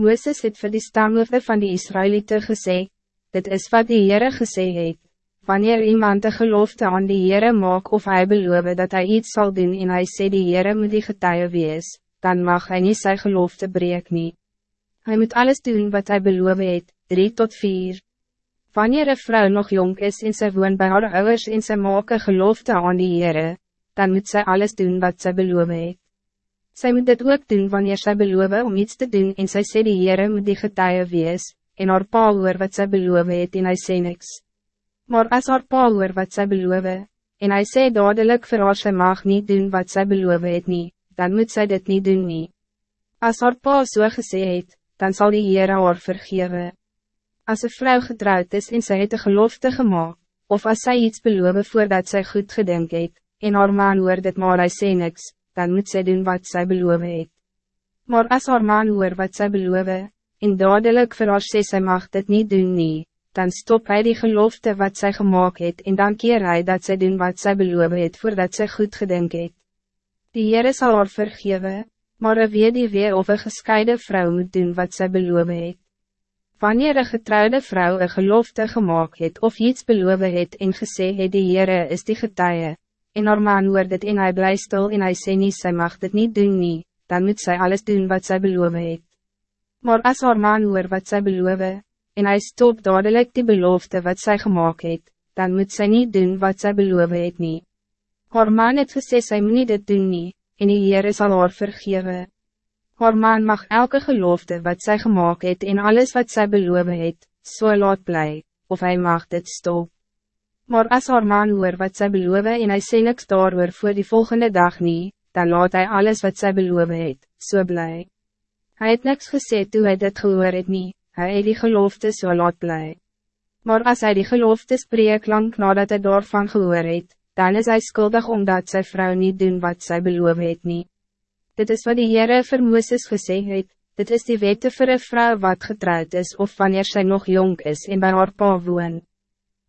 Mooses het vir die stamhoofde van die Israëlieten gesê, dit is wat die Heere gesê het, wanneer iemand een gelofte aan die Heere maak of hij beloof dat hij iets zal doen en hij sê die Heere moet die getuie wees, dan mag hij niet zijn gelofte breek nie. Hij moet alles doen wat hij beloof het, 3 tot 4. Wanneer een vrouw nog jong is en sy woon bij haar ouders en sy maak een gelofte aan die Heere, dan moet zij alles doen wat zij beloof het. Sy moet dit ook doen wanneer sy beloof om iets te doen en sy sê die Heere moet die getuie wees, en haar pa hoor wat sy beloof het en hy sê niks. Maar as haar pa hoor wat sy beloof, en hy sê dadelijk vir haar sy mag niet doen wat sy beloof het nie, dan moet sy dit niet doen nie. As haar pa so gesê het, dan zal die Heere haar vergewe. As een vrouw getrouwd is en sy het een gelofte gemaakt, of als zij iets beloof voordat zij goed gedink het, en haar man hoor dit maar hy sê niks, dan moet zij doen wat zij beloof het. Maar als haar man hoor wat zij beloof, en dadelijk vir haar sê sy mag dit niet doen nie, dan stop hij die gelofte wat zij gemaakt het en dan keer hy dat zij doen wat zij beloof het voordat zij goed gedink het. Die Heere sal haar vergewe, maar een weer of een gescheiden vrouw moet doen wat zij beloof het. Wanneer een getrouwde vrouw een gelofte gemaakt het of iets beloof het en gesê het die Heere is die getuie, en haar man hoor dit en hy bly stil en hy sê nie sy mag dit niet doen nie, dan moet zij alles doen wat zij beloof het. Maar als haar man hoor wat zij beloof, en hij stop dadelijk die belofte wat zij gemaakt het, dan moet zij niet doen wat zij beloof het nie. Haar man het gesê sy moet nie dit doen nie, en die Heere sal haar vergewe. Haar man mag elke gelofte wat zij gemaakt het en alles wat zij beloof het, so laat bly, of hij mag dit stop. Maar als haar man hoor wat zij beloof en hij sê niks daar voor die volgende dag niet, dan laat hij alles wat zij beloof het, so bly. Hij het niks gesê toe hy dit gehoor het nie, hy het die gelofte so laat bly. Maar als hij die gelofte spreek lang nadat hy daarvan gehoor het, dan is hij schuldig omdat zijn vrouw niet doen wat zij beloof het nie. Dit is wat die Heere vir Mooses gesê het, dit is die wette vir een vrouw wat getrouwd is of wanneer zij nog jong is en bij haar pa woon.